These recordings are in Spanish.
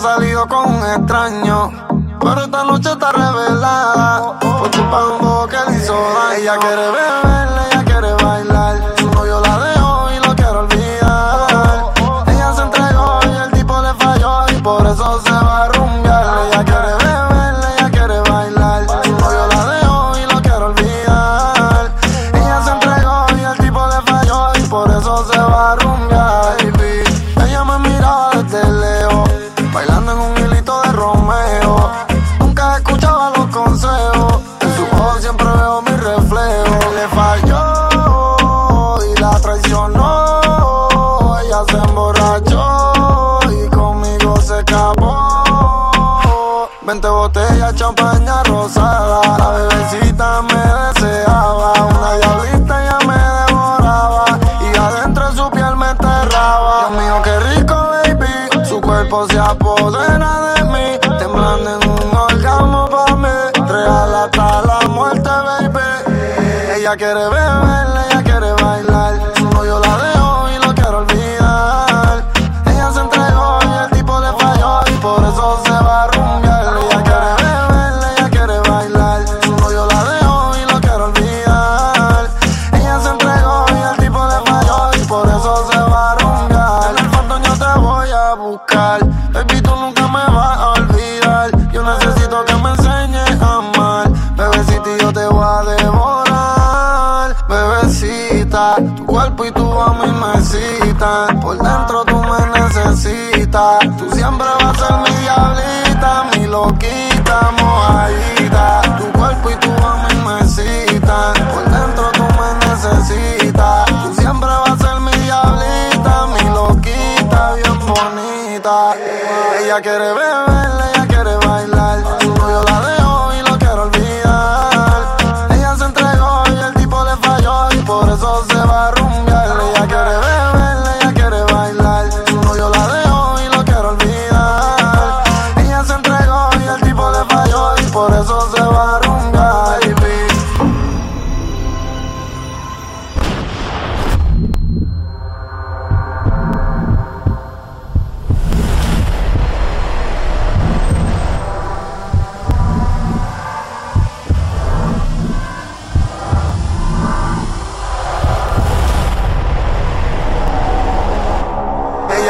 salido con un extraño. Pero esta noche está revelada. Por tu pambo que le hizo daño. Ella quiere beberle champaña rosada. La bebecita me deseaba, una diablita ya me devoraba. Y adentro su piel me enterraba. Dios mío, qué rico, baby. Su cuerpo se apodera de mí, temblando en un orgasmo para mí. Real hasta la muerte, baby. Ella quiere beberle, ella quiere bailar. buscar. Baby, nunca me vas a olvidar. Yo necesito que me enseñes a amar. Bebecita, yo te voy a devorar. Bebecita, tu cuerpo y tu Ella quiere beber.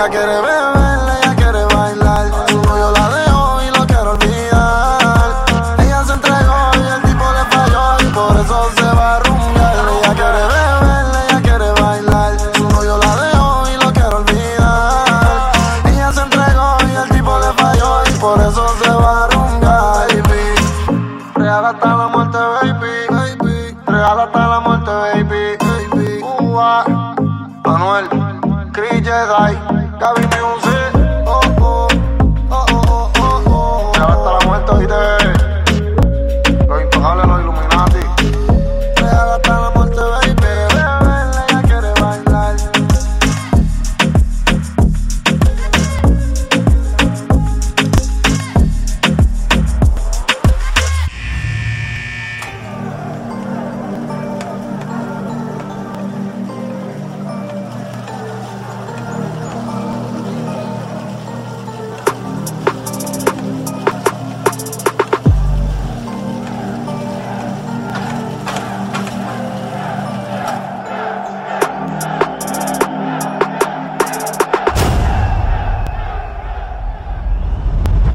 ella quiere ver. music.